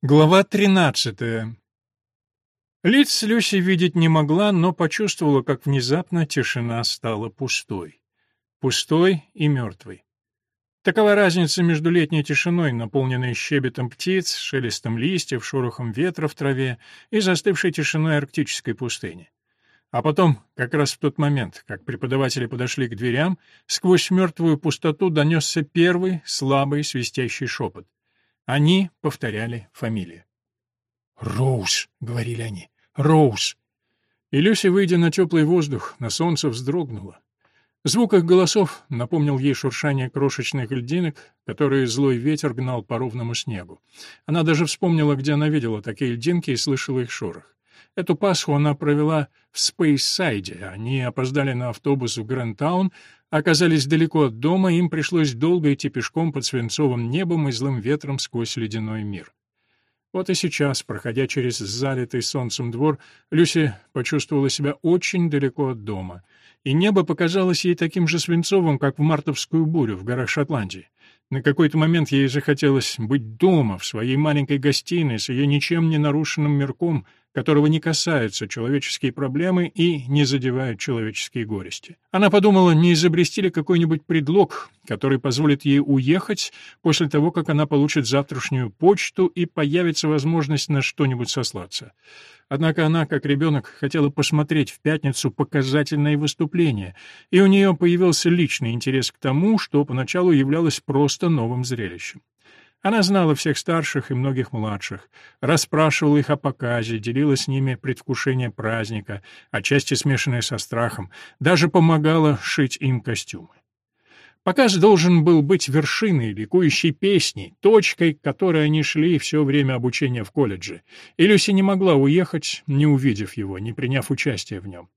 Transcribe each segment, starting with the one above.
Глава 13. Лиц Люси видеть не могла, но почувствовала, как внезапно тишина стала пустой. Пустой и мертвой. Такова разница между летней тишиной, наполненной щебетом птиц, шелестом листьев, шорохом ветра в траве, и застывшей тишиной арктической пустыни. А потом, как раз в тот момент, как преподаватели подошли к дверям, сквозь мертвую пустоту донесся первый, слабый, свистящий шепот. Они повторяли фамилии. «Роуз», — говорили они, — «Роуз». И Люся, выйдя на теплый воздух, на солнце вздрогнула. Звук их голосов напомнил ей шуршание крошечных льдинок, которые злой ветер гнал по ровному снегу. Она даже вспомнила, где она видела такие льдинки и слышала их шорох. Эту Пасху она провела в Спейссайде. Они опоздали на автобус в Грандтаун, оказались далеко от дома, им пришлось долго идти пешком под свинцовым небом и злым ветром сквозь ледяной мир. Вот и сейчас, проходя через залитый солнцем двор, Люси почувствовала себя очень далеко от дома, и небо показалось ей таким же свинцовым, как в мартовскую бурю в горах Шотландии. На какой-то момент ей захотелось быть дома, в своей маленькой гостиной, с ее ничем не нарушенным мирком, которого не касаются человеческие проблемы и не задевают человеческие горести. Она подумала, не изобрести ли какой-нибудь предлог, который позволит ей уехать после того, как она получит завтрашнюю почту и появится возможность на что-нибудь сослаться. Однако она, как ребенок, хотела посмотреть в пятницу показательное выступление, и у нее появился личный интерес к тому, что поначалу являлось просто новым зрелищем. Она знала всех старших и многих младших, расспрашивала их о показе, делила с ними предвкушение праздника, отчасти смешанное со страхом, даже помогала шить им костюмы. Показ должен был быть вершиной ликующей песни, точкой, к которой они шли все время обучения в колледже, и Люси не могла уехать, не увидев его, не приняв участия в нем.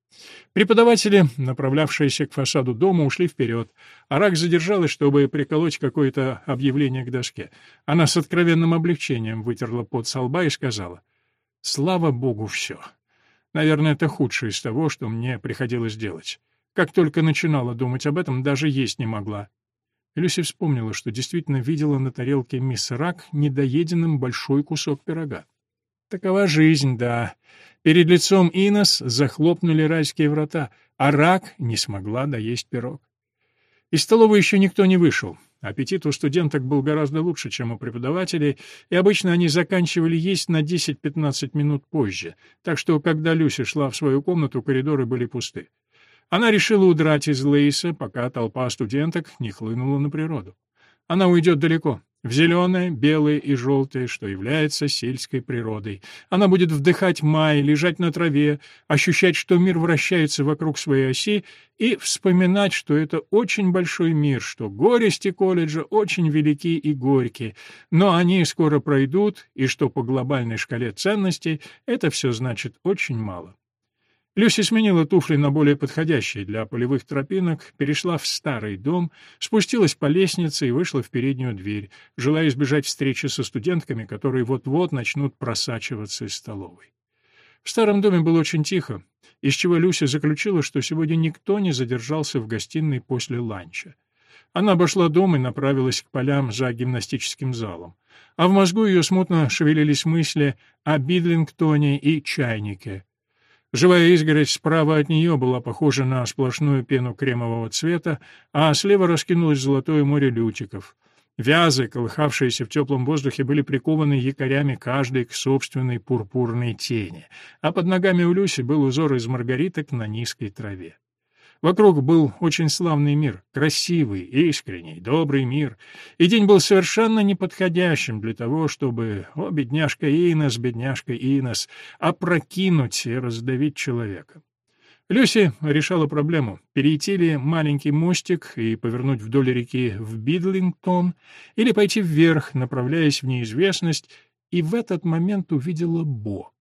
Преподаватели, направлявшиеся к фасаду дома, ушли вперед, а Рак задержалась, чтобы приколоть какое-то объявление к доске. Она с откровенным облегчением вытерла пот со лба и сказала, «Слава богу, все. Наверное, это худшее из того, что мне приходилось делать». Как только начинала думать об этом, даже есть не могла. Люси вспомнила, что действительно видела на тарелке мисс Рак недоеденным большой кусок пирога. Такова жизнь, да. Перед лицом Инос захлопнули райские врата, а Рак не смогла доесть пирог. Из столовой еще никто не вышел. Аппетит у студенток был гораздо лучше, чем у преподавателей, и обычно они заканчивали есть на 10-15 минут позже, так что, когда Люси шла в свою комнату, коридоры были пусты. Она решила удрать из Лейса, пока толпа студенток не хлынула на природу. Она уйдет далеко, в зеленое, белое и желтое, что является сельской природой. Она будет вдыхать май, лежать на траве, ощущать, что мир вращается вокруг своей оси, и вспоминать, что это очень большой мир, что горести колледжа очень велики и горькие, но они скоро пройдут, и что по глобальной шкале ценностей это все значит очень мало. Люси сменила туфли на более подходящие для полевых тропинок, перешла в старый дом, спустилась по лестнице и вышла в переднюю дверь, желая избежать встречи со студентками, которые вот-вот начнут просачиваться из столовой. В старом доме было очень тихо, из чего Люся заключила, что сегодня никто не задержался в гостиной после ланча. Она обошла дом и направилась к полям за гимнастическим залом. А в мозгу ее смутно шевелились мысли о Бидлингтоне и чайнике — Живая изгородь справа от нее была похожа на сплошную пену кремового цвета, а слева раскинулось золотое море лютиков. Вязы, колыхавшиеся в теплом воздухе, были прикованы якорями каждой к собственной пурпурной тени, а под ногами у Люси был узор из маргариток на низкой траве. Вокруг был очень славный мир, красивый, искренний, добрый мир, и день был совершенно неподходящим для того, чтобы, о, бедняжка Инос, бедняжка Инос, опрокинуть и раздавить человека. Люси решала проблему, перейти ли маленький мостик и повернуть вдоль реки в Бидлингтон, или пойти вверх, направляясь в неизвестность, и в этот момент увидела Бо.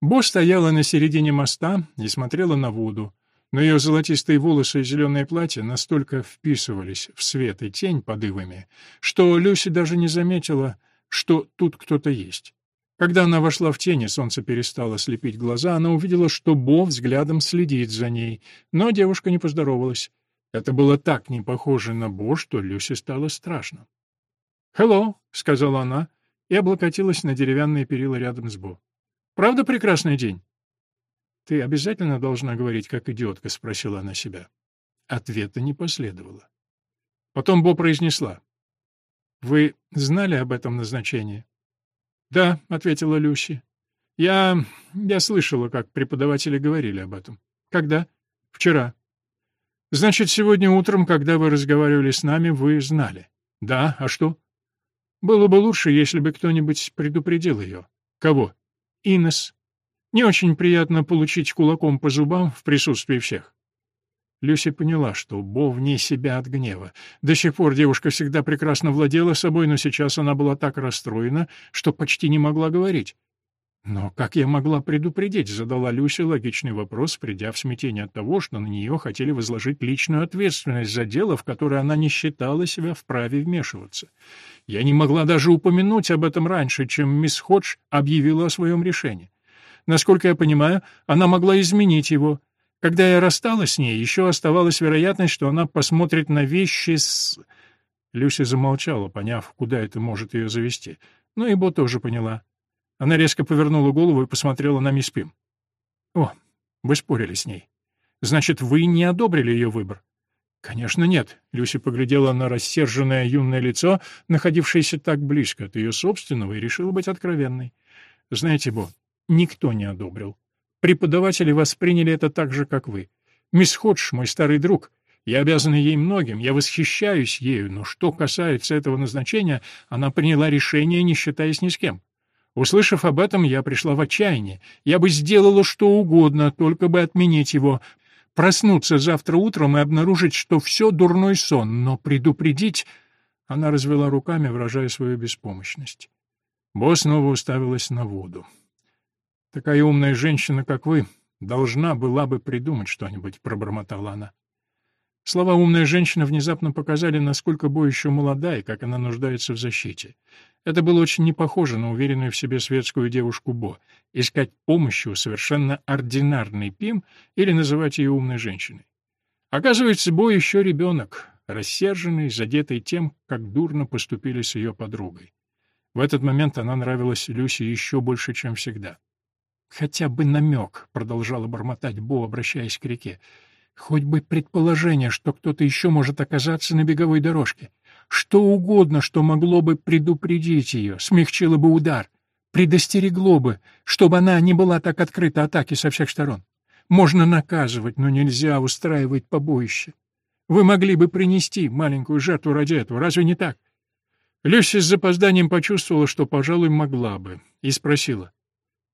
Бо стояла на середине моста и смотрела на воду но ее золотистые волосы и зеленое платье настолько вписывались в свет и тень под ивами, что Люси даже не заметила, что тут кто-то есть. Когда она вошла в тень, солнце перестало слепить глаза, она увидела, что Бо взглядом следит за ней, но девушка не поздоровалась. Это было так не похоже на Бо, что Люси стало страшно. «Hello», — сказала она, и облокотилась на деревянные перила рядом с Бо. «Правда прекрасный день?» «Ты обязательно должна говорить, как идиотка?» — спросила она себя. Ответа не последовало. Потом Бо произнесла. «Вы знали об этом назначении?» «Да», — ответила Люси. «Я... я слышала, как преподаватели говорили об этом». «Когда?» «Вчера». «Значит, сегодня утром, когда вы разговаривали с нами, вы знали?» «Да, а что?» «Было бы лучше, если бы кто-нибудь предупредил ее». «Кого?» «Инес. Не очень приятно получить кулаком по зубам в присутствии всех». Люси поняла, что Бо вне себя от гнева. До сих пор девушка всегда прекрасно владела собой, но сейчас она была так расстроена, что почти не могла говорить. «Но как я могла предупредить?» — задала Люси логичный вопрос, придя в смятение от того, что на нее хотели возложить личную ответственность за дело, в которое она не считала себя вправе вмешиваться. Я не могла даже упомянуть об этом раньше, чем мисс Ходж объявила о своем решении. Насколько я понимаю, она могла изменить его, когда я рассталась с ней, еще оставалась вероятность, что она посмотрит на вещи с... Люся замолчала, поняв, куда это может ее завести. Но и Бо тоже поняла. Она резко повернула голову и посмотрела на мисс Пим. «О, вы спорили с ней. Значит, вы не одобрили ее выбор?» «Конечно, нет», — Люси поглядела на рассерженное юное лицо, находившееся так близко от ее собственного, и решила быть откровенной. «Знаете, Бо, никто не одобрил. Преподаватели восприняли это так же, как вы. Мисс Ходж, мой старый друг, я обязана ей многим, я восхищаюсь ею, но что касается этого назначения, она приняла решение, не считаясь ни с кем. Услышав об этом, я пришла в отчаяние. Я бы сделала что угодно, только бы отменить его. Проснуться завтра утром и обнаружить, что все дурной сон, но предупредить... Она развела руками, выражая свою беспомощность. Бо снова уставилась на воду. Такая умная женщина, как вы, должна была бы придумать что-нибудь, пробормотала она. Слова «умная женщина» внезапно показали, насколько Бо еще молода и как она нуждается в защите. Это было очень не похоже на уверенную в себе светскую девушку Бо — искать помощи у совершенно ординарной Пим или называть ее умной женщиной. Оказывается, Бо еще ребенок, рассерженный, задетый тем, как дурно поступили с ее подругой. В этот момент она нравилась Люси еще больше, чем всегда. «Хотя бы намек», — продолжала бормотать Бо, обращаясь к реке. «Хоть бы предположение, что кто-то еще может оказаться на беговой дорожке. Что угодно, что могло бы предупредить ее, смягчило бы удар, предостерегло бы, чтобы она не была так открыта атаке со всех сторон. Можно наказывать, но нельзя устраивать побоище. Вы могли бы принести маленькую жертву ради этого, разве не так?» Люся с запозданием почувствовала, что, пожалуй, могла бы, и спросила.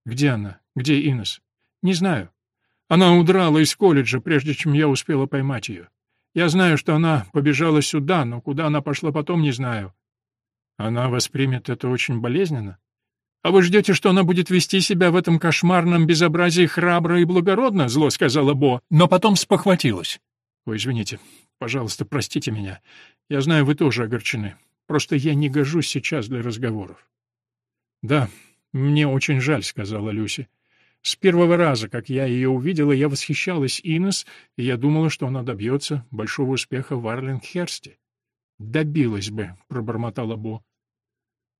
«Где она? Где Инес?» «Не знаю. Она удрала из колледжа, прежде чем я успела поймать ее. Я знаю, что она побежала сюда, но куда она пошла потом, не знаю». «Она воспримет это очень болезненно?» «А вы ждете, что она будет вести себя в этом кошмарном безобразии храбро и благородно?» — зло сказала Бо, но потом спохватилась. «Ой, извините. Пожалуйста, простите меня. Я знаю, вы тоже огорчены. Просто я не гожусь сейчас для разговоров». «Да, «Мне очень жаль», — сказала Люси. «С первого раза, как я ее увидела, я восхищалась Инес, и я думала, что она добьется большого успеха в Арлингхерсте». «Добилась бы», — пробормотала Бо.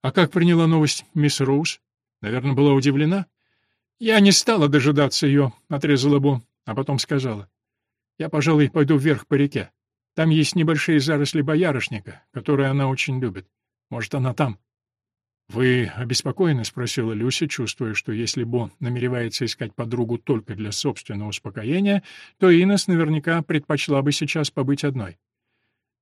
«А как приняла новость мисс Роуз? Наверное, была удивлена?» «Я не стала дожидаться ее», — отрезала Бо, а потом сказала. «Я, пожалуй, пойду вверх по реке. Там есть небольшие заросли боярышника, которые она очень любит. Может, она там». «Вы обеспокоены?» — спросила Люся, чувствуя, что если Бо намеревается искать подругу только для собственного успокоения, то Инес наверняка предпочла бы сейчас побыть одной.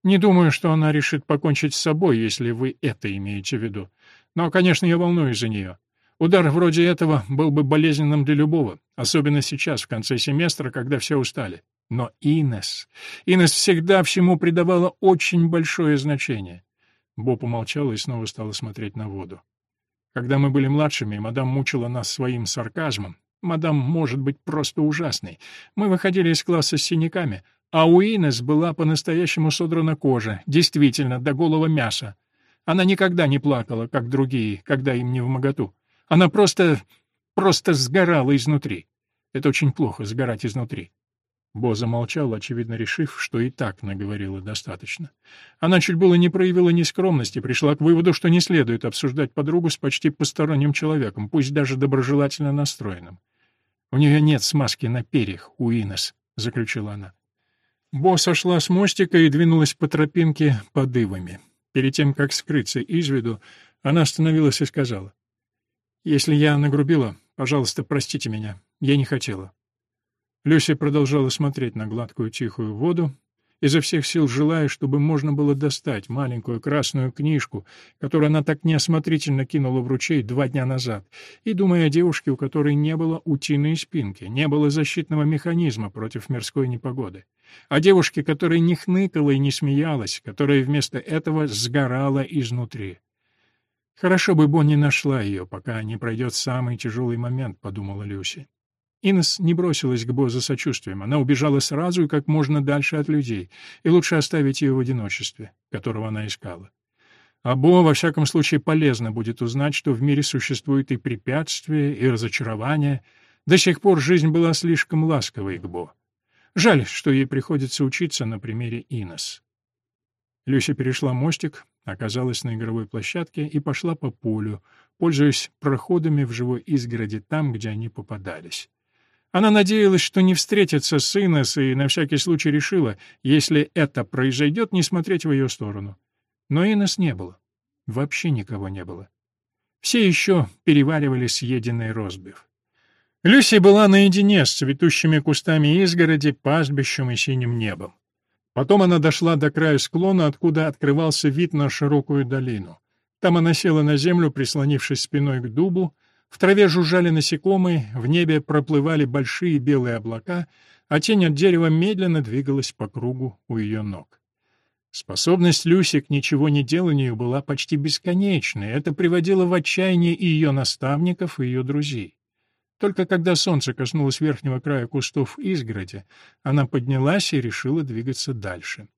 «Не думаю, что она решит покончить с собой, если вы это имеете в виду. Но, конечно, я волнуюсь за нее. Удар вроде этого был бы болезненным для любого, особенно сейчас, в конце семестра, когда все устали. Но Инес... Инес всегда всему придавала очень большое значение. Бо помолчала и снова стала смотреть на воду. Когда мы были младшими, мадам мучила нас своим сарказмом. Мадам может быть просто ужасной. Мы выходили из класса с синяками, а у Инес была по-настоящему содрана кожа, действительно, до голого мяса. Она никогда не плакала, как другие, когда им не в моготу. Она просто... просто сгорала изнутри. Это очень плохо — сгорать изнутри. Бо замолчал, очевидно решив, что и так наговорила достаточно. Она чуть было не проявила нескромности, пришла к выводу, что не следует обсуждать подругу с почти посторонним человеком, пусть даже доброжелательно настроенным. «У нее нет смазки на перьях, у Инес», — заключила она. Бо сошла с мостика и двинулась по тропинке под ивами. Перед тем, как скрыться из виду, она остановилась и сказала. «Если я нагрубила, пожалуйста, простите меня. Я не хотела». Люся продолжала смотреть на гладкую тихую воду, изо всех сил желая, чтобы можно было достать маленькую красную книжку, которую она так неосмотрительно кинула в ручей два дня назад, и думая о девушке, у которой не было утиной спинки, не было защитного механизма против мирской непогоды, о девушке, которая не хныкала и не смеялась, которая вместо этого сгорала изнутри. «Хорошо бы Бонни нашла ее, пока не пройдет самый тяжелый момент», — подумала Люси. Инес не бросилась к Бо за сочувствием, она убежала сразу и как можно дальше от людей, и лучше оставить ее в одиночестве, которого она искала. А Бо, во всяком случае, полезно будет узнать, что в мире существуют и препятствия, и разочарования. До сих пор жизнь была слишком ласковой к Бо. Жаль, что ей приходится учиться на примере Инес. Люся перешла мостик, оказалась на игровой площадке и пошла по полю, пользуясь проходами в живой изгороди там, где они попадались. Она надеялась, что не встретится с Инес, и на всякий случай решила, если это произойдет, не смотреть в ее сторону. Но Инес не было. Вообще никого не было. Все еще переваривали съеденный розбив. Люси была наедине с цветущими кустами изгороди, пастбищем и синим небом. Потом она дошла до края склона, откуда открывался вид на широкую долину. Там она села на землю, прислонившись спиной к дубу, в траве жужжали насекомые, в небе проплывали большие белые облака, а тень от дерева медленно двигалась по кругу у ее ног. Способность Люси к ничего не деланию была почти бесконечной, это приводило в отчаяние и ее наставников, и ее друзей. Только когда солнце коснулось верхнего края кустов изгороди, она поднялась и решила двигаться дальше.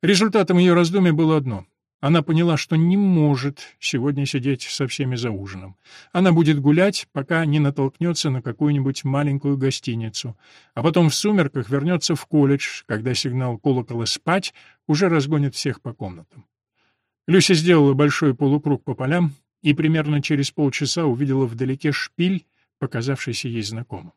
Результатом ее раздумий было одно она поняла, что не может сегодня сидеть со всеми за ужином. Она будет гулять, пока не натолкнется на какую-нибудь маленькую гостиницу, а потом в сумерках вернется в колледж, когда сигнал колокола «спать» уже разгонит всех по комнатам. Люся сделала большой полукруг по полям и примерно через полчаса увидела вдалеке шпиль, показавшийся ей знакомым.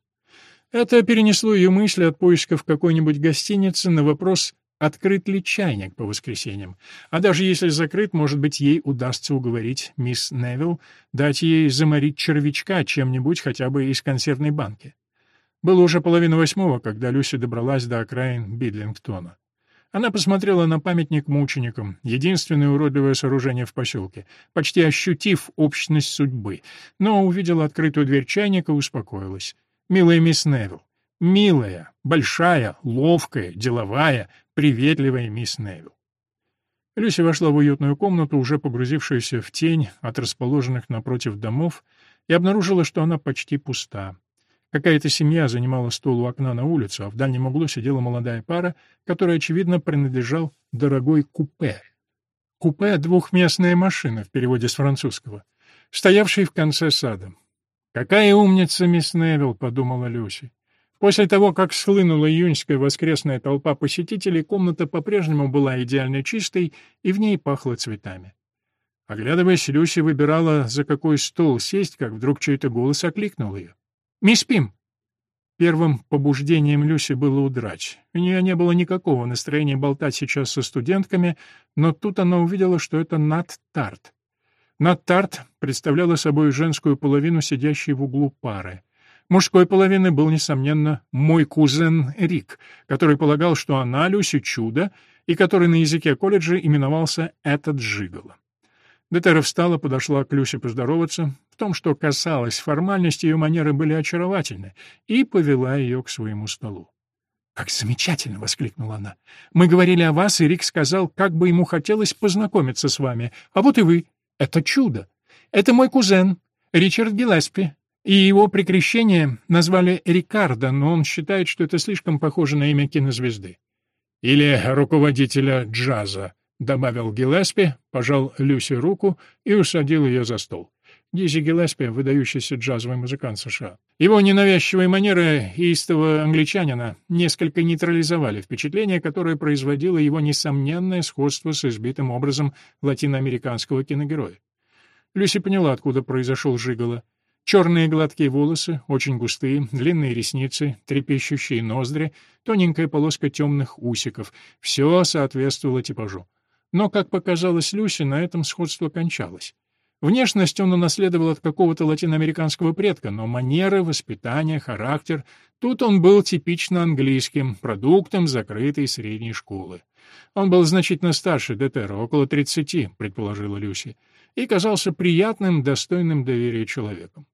Это перенесло ее мысли от поисков какой-нибудь гостиницы на вопрос открыт ли чайник по воскресеньям. А даже если закрыт, может быть, ей удастся уговорить мисс Невилл дать ей заморить червячка чем-нибудь хотя бы из консервной банки. Было уже половина восьмого, когда Люси добралась до окраин Бидлингтона. Она посмотрела на памятник мученикам, единственное уродливое сооружение в поселке, почти ощутив общность судьбы, но увидела открытую дверь чайника и успокоилась. «Милая мисс Невилл, милая, большая, ловкая, деловая, приветливая мисс Невилл. Люси вошла в уютную комнату, уже погрузившуюся в тень от расположенных напротив домов, и обнаружила, что она почти пуста. Какая-то семья занимала стол у окна на улицу, а в дальнем углу сидела молодая пара, которой, очевидно, принадлежал дорогой купе. Купе — двухместная машина в переводе с французского, стоявший в конце сада. «Какая умница, мисс Невилл!» — подумала Люси. После того, как схлынула июньская воскресная толпа посетителей, комната по-прежнему была идеально чистой, и в ней пахло цветами. Оглядываясь, Люси выбирала, за какой стол сесть, как вдруг чей-то голос окликнул ее. «Мисс Пим!» Первым побуждением Люси было удрать. У нее не было никакого настроения болтать сейчас со студентками, но тут она увидела, что это Нат Тарт. Нат Тарт представляла собой женскую половину сидящей в углу пары. Мужской половины был, несомненно, мой кузен Рик, который полагал, что она Люси чудо, и который на языке колледжа именовался «этот жигало». Детера встала, подошла к Люсе поздороваться. В том, что касалось формальности, ее манеры были очаровательны, и повела ее к своему столу. «Как замечательно!» — воскликнула она. «Мы говорили о вас, и Рик сказал, как бы ему хотелось познакомиться с вами. А вот и вы. Это чудо. Это мой кузен, Ричард Гиллеспи. И его при крещении назвали Рикардо, но он считает, что это слишком похоже на имя кинозвезды. «Или руководителя джаза», — добавил Гиллеспи, пожал Люси руку и усадил ее за стол. Дизи Гиллеспи — выдающийся джазовый музыкант США. Его ненавязчивые манеры истого англичанина несколько нейтрализовали впечатление, которое производило его несомненное сходство с избитым образом латиноамериканского киногероя. Люси поняла, откуда произошел Жиголо. Черные гладкие волосы, очень густые, длинные ресницы, трепещущие ноздри, тоненькая полоска темных усиков — все соответствовало типажу. Но, как показалось Люси, на этом сходство кончалось. Внешность он унаследовал от какого-то латиноамериканского предка, но манеры, воспитание, характер — тут он был типично английским, продуктом закрытой средней школы. Он был значительно старше Детера, около тридцати, предположила Люси, и казался приятным, достойным доверия человеком.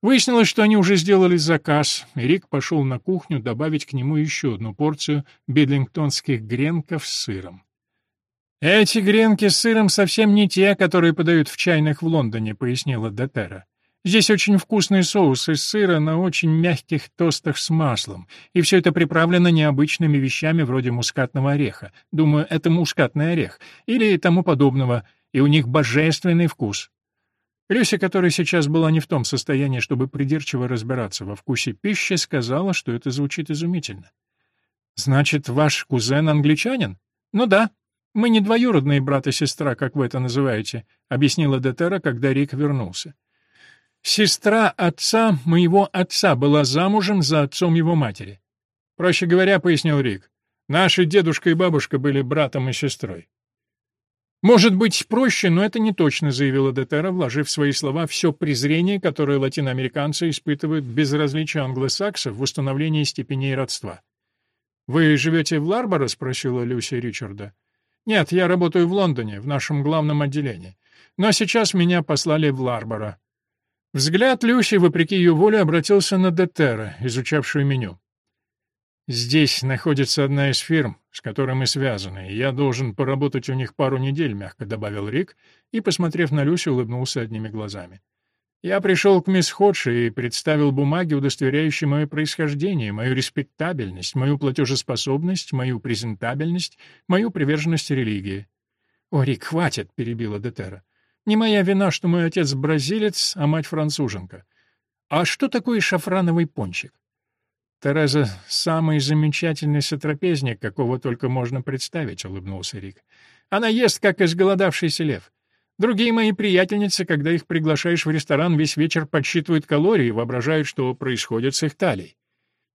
Выяснилось, что они уже сделали заказ, и Рик пошел на кухню добавить к нему еще одну порцию бедлингтонских гренков с сыром. «Эти гренки с сыром совсем не те, которые подают в чайных в Лондоне», — пояснила Детера. «Здесь очень вкусный соус из сыра на очень мягких тостах с маслом, и все это приправлено необычными вещами вроде мускатного ореха. Думаю, это мускатный орех, или тому подобного, и у них божественный вкус». Люся, которая сейчас была не в том состоянии, чтобы придирчиво разбираться во вкусе пищи, сказала, что это звучит изумительно. «Значит, ваш кузен англичанин?» «Ну да», «Мы не двоюродные брат и сестра, как вы это называете», — объяснила Детера, когда Рик вернулся. «Сестра отца моего отца была замужем за отцом его матери. Проще говоря, — пояснил Рик, — наши дедушка и бабушка были братом и сестрой». «Может быть, проще, но это не точно», — заявила Детера, вложив в свои слова все презрение, которое латиноамериканцы испытывают без различия англосаксов в установлении степеней родства. «Вы живете в Ларборо?» — спросила Люси Ричарда. «Нет, я работаю в Лондоне, в нашем главном отделении. Но сейчас меня послали в Ларборо». Взгляд Люси, вопреки ее воле, обратился на Детера, изучавшую меню. «Здесь находится одна из фирм, с которой мы связаны, и я должен поработать у них пару недель», — мягко добавил Рик, и, посмотрев на Люси, улыбнулся одними глазами. Я пришел к мисс Ходши и представил бумаги, удостоверяющие мое происхождение, мою респектабельность, мою платежеспособность, мою презентабельность, мою приверженность религии. — О, Рик, хватит, — перебила Детера. — Не моя вина, что мой отец бразилец, а мать француженка. А что такое шафрановый пончик? Тереза — самый замечательный сотрапезник, какого только можно представить, — улыбнулся Рик. Она ест, как изголодавшийся лев. Другие мои приятельницы, когда их приглашаешь в ресторан, весь вечер подсчитывают калории и воображают, что происходит с их талией.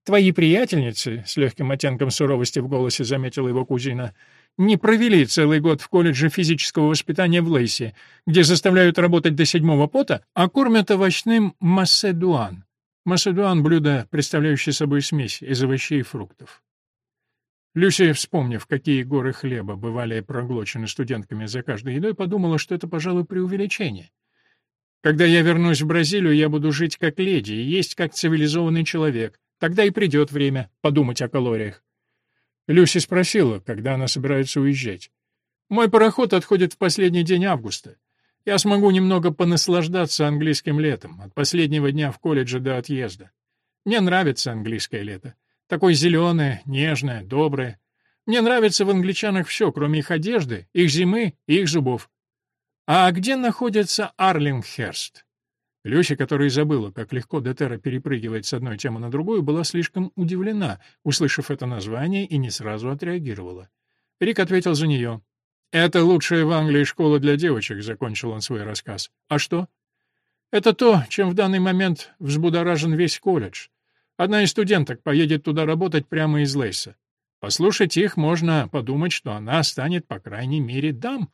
Твои приятельницы, с легким оттенком суровости в голосе заметила его кузина, не провели целый год в колледже физического воспитания в Лейсе, где заставляют работать до седьмого пота, а кормят овощным масседуан. Масседуан — блюдо, представляющее собой смесь из овощей и фруктов. Люси, вспомнив, какие горы хлеба бывали проглочены студентками за каждой едой, подумала, что это, пожалуй, преувеличение. Когда я вернусь в Бразилию, я буду жить как леди и есть как цивилизованный человек. Тогда и придет время подумать о калориях. Люси спросила, когда она собирается уезжать. «Мой пароход отходит в последний день августа. Я смогу немного понаслаждаться английским летом, от последнего дня в колледже до отъезда. Мне нравится английское лето. Такое зеленое, нежное, доброе. Мне нравится в англичанах все, кроме их одежды, их зимы и их зубов. А где находится Арлингхерст? Люся, которая забыла, как легко Детера перепрыгивает с одной темы на другую, была слишком удивлена, услышав это название, и не сразу отреагировала. Рик ответил за нее. «Это лучшая в Англии школа для девочек», — закончил он свой рассказ. «А что?» «Это то, чем в данный момент взбудоражен весь колледж. Одна из студенток поедет туда работать прямо из Лейса. Послушать их, можно подумать, что она станет, по крайней мере, дам.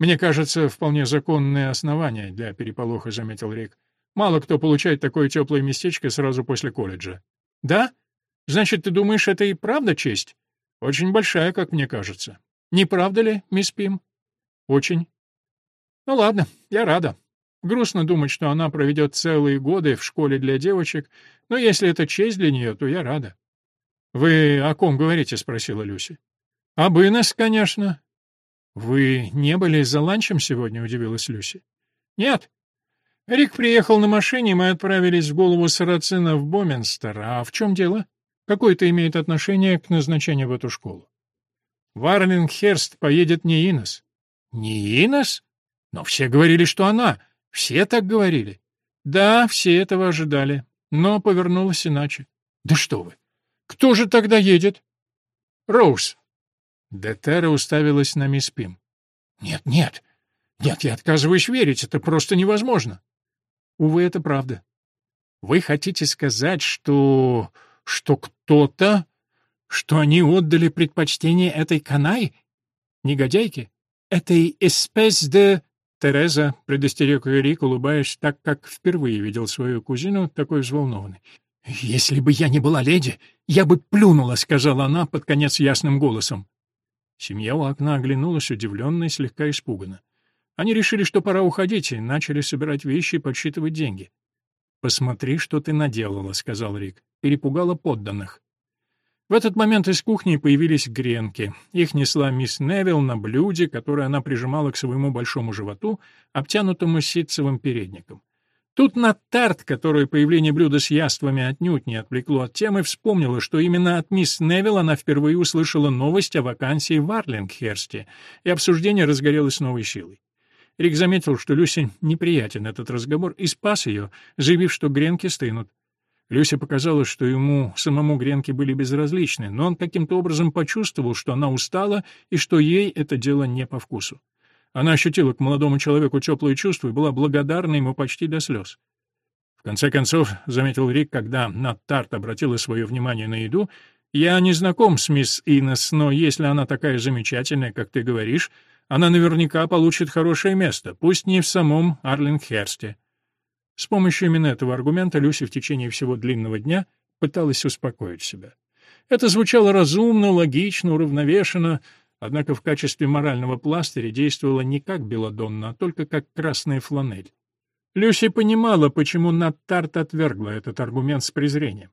Мне кажется, вполне законное основание для переполоха, заметил Рик. Мало кто получает такое теплое местечко сразу после колледжа. Да? Значит, ты думаешь, это и правда честь? Очень большая, как мне кажется. Не правда ли, мисс Пим? Очень. Ну ладно, я рада. Грустно думать, что она проведет целые годы в школе для девочек, но если это честь для нее, то я рада. — Вы о ком говорите? — спросила Люси. — Об Инес, конечно. — Вы не были за ланчем сегодня? — удивилась Люси. — Нет. Рик приехал на машине, мы отправились в голову Сарацина в Боминстер. А в чем дело? Какое это имеет отношение к назначению в эту школу? В Арлингхерст поедет не Инес. — Не Инес? Но все говорили, что она. Все так говорили? Да, все этого ожидали, но повернулось иначе. Да что вы! Кто же тогда едет? Роуз. Детера уставилась на мисс Пим. Нет, нет. Нет, я отказываюсь верить, это просто невозможно. Увы, это правда. Вы хотите сказать, что... что кто-то... что они отдали предпочтение этой канай? Негодяйке? Этой espèce de... Тереза предостерег ее Рик, улыбаясь так, как впервые видел свою кузину, такой взволнованной. «Если бы я не была леди, я бы плюнула», — сказала она под конец ясным голосом. Семья у окна оглянулась, удивленно и слегка испуганно. Они решили, что пора уходить, и начали собирать вещи и подсчитывать деньги. «Посмотри, что ты наделала», — сказал Рик. Перепугала подданных. В этот момент из кухни появились гренки. Их несла мисс Невилл на блюде, которое она прижимала к своему большому животу, обтянутому ситцевым передником. Тут Натарт, которую появление блюда с яствами отнюдь не отвлекло от темы, вспомнила, что именно от мисс Невилл она впервые услышала новость о вакансии в Арлингхерсте, и обсуждение разгорелось новой силой. Рик заметил, что Люси неприятен этот разговор, и спас ее, заявив, что гренки стынут. Люсе показалось, что ему самому гренки были безразличны, но он каким-то образом почувствовал, что она устала и что ей это дело не по вкусу. Она ощутила к молодому человеку теплые чувства и была благодарна ему почти до слез. В конце концов, заметил Рик, когда Нат Тарт обратила свое внимание на еду, «Я не знаком с мисс Инес, но если она такая замечательная, как ты говоришь, она наверняка получит хорошее место, пусть не в самом Арлингхерсте». С помощью именно этого аргумента Люси в течение всего длинного дня пыталась успокоить себя. Это звучало разумно, логично, уравновешенно, однако в качестве морального пластыря действовала не как белладонна, а только как красная фланель. Люси понимала, почему Наттарт отвергла этот аргумент с презрением.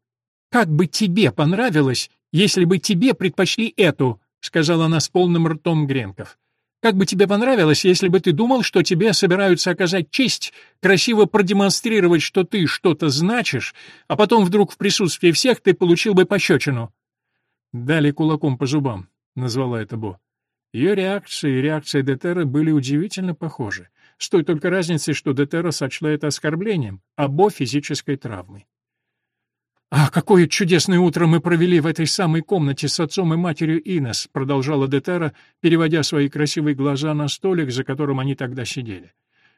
«Как бы тебе понравилось, если бы тебе предпочли эту», — сказала она с полным ртом Гренков. «Как бы тебе понравилось, если бы ты думал, что тебе собираются оказать честь, красиво продемонстрировать, что ты что-то значишь, а потом вдруг в присутствии всех ты получил бы пощечину?» Дали кулаком по зубам. — назвала это Бо. Ее реакция и реакция Детера были удивительно похожи, с той только разницей, что Детера сочла это оскорблением, а Бо — физической травмой. «А какое чудесное утро мы провели в этой самой комнате с отцом и матерью Инес», — продолжала Детера, переводя свои красивые глаза на столик, за которым они тогда сидели.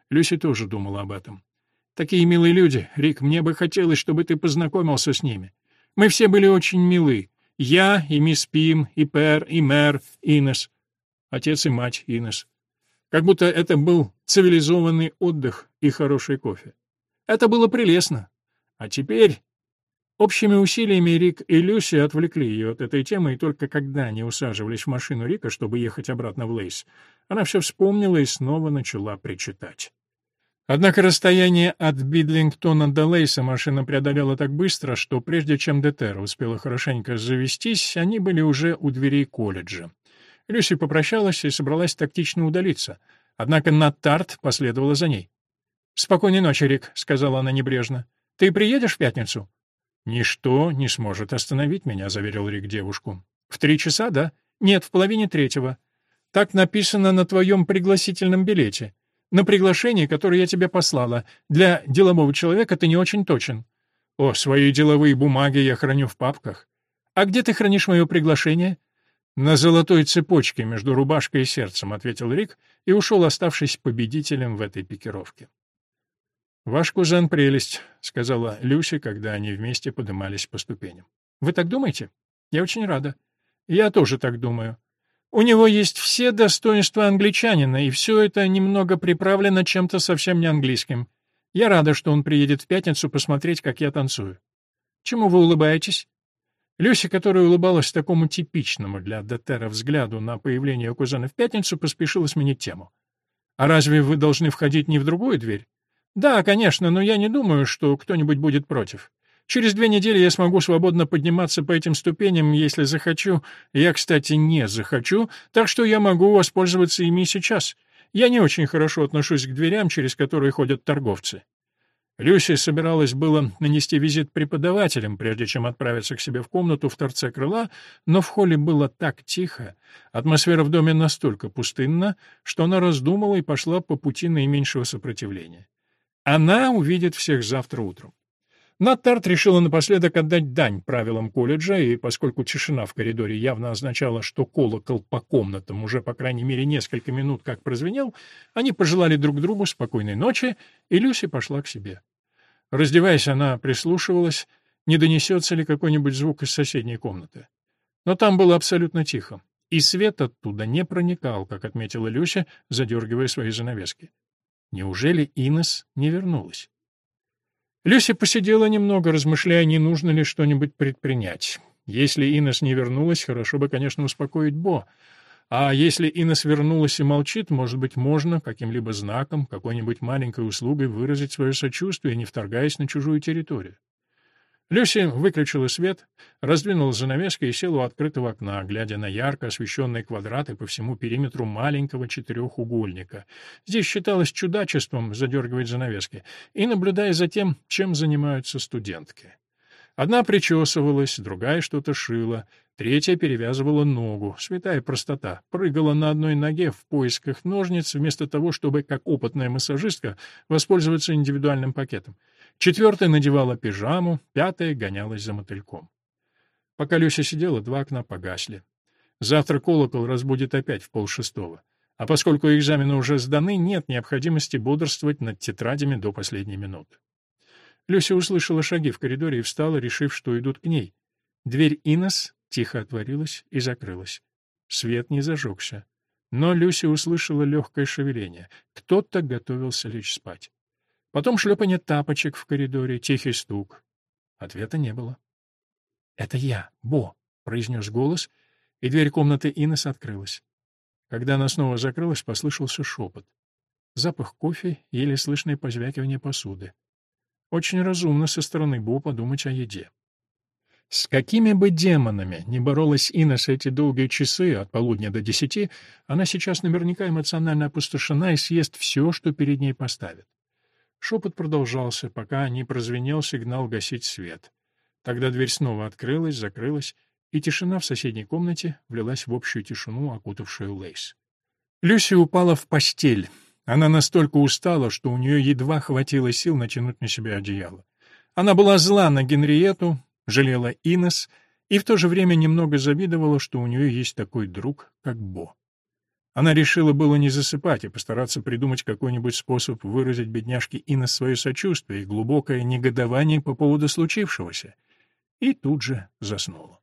Люси тоже думала об этом. «Такие милые люди, Рик, мне бы хотелось, чтобы ты познакомился с ними. Мы все были очень милы, я и мисс Пим, и Пер, и Мэр, Инес. Отец и мать Инес. Как будто это был цивилизованный отдых и хороший кофе. Это было прелестно. А теперь... Общими усилиями Рик и Люси отвлекли ее от этой темы, и только когда они усаживались в машину Рика, чтобы ехать обратно в Лейс, она все вспомнила и снова начала причитать. Однако расстояние от Бидлингтона до Лейса машина преодолела так быстро, что прежде чем Детера успела хорошенько завестись, они были уже у дверей колледжа. Люси попрощалась и собралась тактично удалиться, однако Натарт последовала за ней. «Спокойной ночи, Рик», — сказала она небрежно. «Ты приедешь в пятницу?» «Ничто не сможет остановить меня», — заверил Рик девушку. «В три часа, да?» «Нет, в половине третьего. Так написано на твоем пригласительном билете. На приглашение, которое я тебе послала. Для делового человека ты не очень точен. О, свои деловые бумаги я храню в папках. А где ты хранишь мое приглашение? На золотой цепочке между рубашкой и сердцем, ответил Рик и ушел, оставшись победителем в этой пикировке. Ваш кузен прелесть, сказала Люси, когда они вместе поднимались по ступеням. Вы так думаете? Я очень рада. Я тоже так думаю. У него есть все достоинства англичанина, и все это немного приправлено чем-то совсем не английским. Я рада, что он приедет в пятницу посмотреть, как я танцую. Чему вы улыбаетесь? Люся, которая улыбалась такому типичному для Детера взгляду на появление кузена в пятницу, поспешила сменить тему. «А разве вы должны входить не в другую дверь?» «Да, конечно, но я не думаю, что кто-нибудь будет против. Через две недели я смогу свободно подниматься по этим ступеням, если захочу. Я, кстати, не захочу, так что я могу воспользоваться ими сейчас. Я не очень хорошо отношусь к дверям, через которые ходят торговцы». Люси собиралась было нанести визит преподавателям, прежде чем отправиться к себе в комнату в торце крыла, но в холле было так тихо, атмосфера в доме настолько пустынна, что она раздумала и пошла по пути наименьшего сопротивления. Она увидит всех завтра утром. Наттарт решила напоследок отдать дань правилам колледжа, и поскольку тишина в коридоре явно означала, что колокол по комнатам уже, по крайней мере, несколько минут как прозвенел, они пожелали друг другу спокойной ночи, и Люси пошла к себе. Раздеваясь, она прислушивалась, не донесется ли какой-нибудь звук из соседней комнаты. Но там было абсолютно тихо, и свет оттуда не проникал, как отметила Люся, задергивая свои занавески. Неужели Инес не вернулась? Люся посидела немного, размышляя, не нужно ли что-нибудь предпринять. Если Инес не вернулась, хорошо бы, конечно, успокоить Бо. А если Инес вернулась и молчит, может быть, можно каким-либо знаком, какой-нибудь маленькой услугой выразить свое сочувствие, не вторгаясь на чужую территорию. Люси выключила свет, раздвинула занавески и села у открытого окна, глядя на ярко освещенные квадраты по всему периметру маленького четырехугольника. Здесь считалось чудачеством задергивать занавески, и наблюдая за тем, чем занимаются студентки. Одна причесывалась, другая что-то шила, третья перевязывала ногу, святая простота, прыгала на одной ноге в поисках ножниц, вместо того, чтобы, как опытная массажистка, воспользоваться индивидуальным пакетом. Четвертая надевала пижаму, пятая гонялась за мотыльком. Пока Люся сидела, два окна погасли. Завтра колокол разбудит опять в полшестого. А поскольку экзамены уже сданы, нет необходимости бодрствовать над тетрадями до последней минуты. Люся услышала шаги в коридоре и встала, решив, что идут к ней. Дверь Инес тихо отворилась и закрылась. Свет не зажегся. Но Люся услышала легкое шевеление. Кто-то готовился лечь спать. Потом шлепанье тапочек в коридоре, тихий стук. Ответа не было. «Это я, Бо», — произнес голос, и дверь комнаты Инес открылась. Когда она снова закрылась, послышался шепот. Запах кофе, еле слышное позвякивание посуды. Очень разумно со стороны Бо подумать о еде. С какими бы демонами не боролась Инес эти долгие часы, от полудня до десяти, она сейчас наверняка эмоционально опустошена и съест все, что перед ней поставят. Шепот продолжался, пока не прозвенел сигнал гасить свет. Тогда дверь снова открылась, закрылась, и тишина в соседней комнате влилась в общую тишину, окутавшую Лейс. Люси упала в постель. Она настолько устала, что у нее едва хватило сил натянуть на себя одеяло. Она была зла на Генриету, жалела Инес и в то же время немного завидовала, что у нее есть такой друг, как Бо. Она решила было не засыпать и постараться придумать какой-нибудь способ выразить бедняжке Инна свое сочувствие и глубокое негодование по поводу случившегося. И тут же заснула.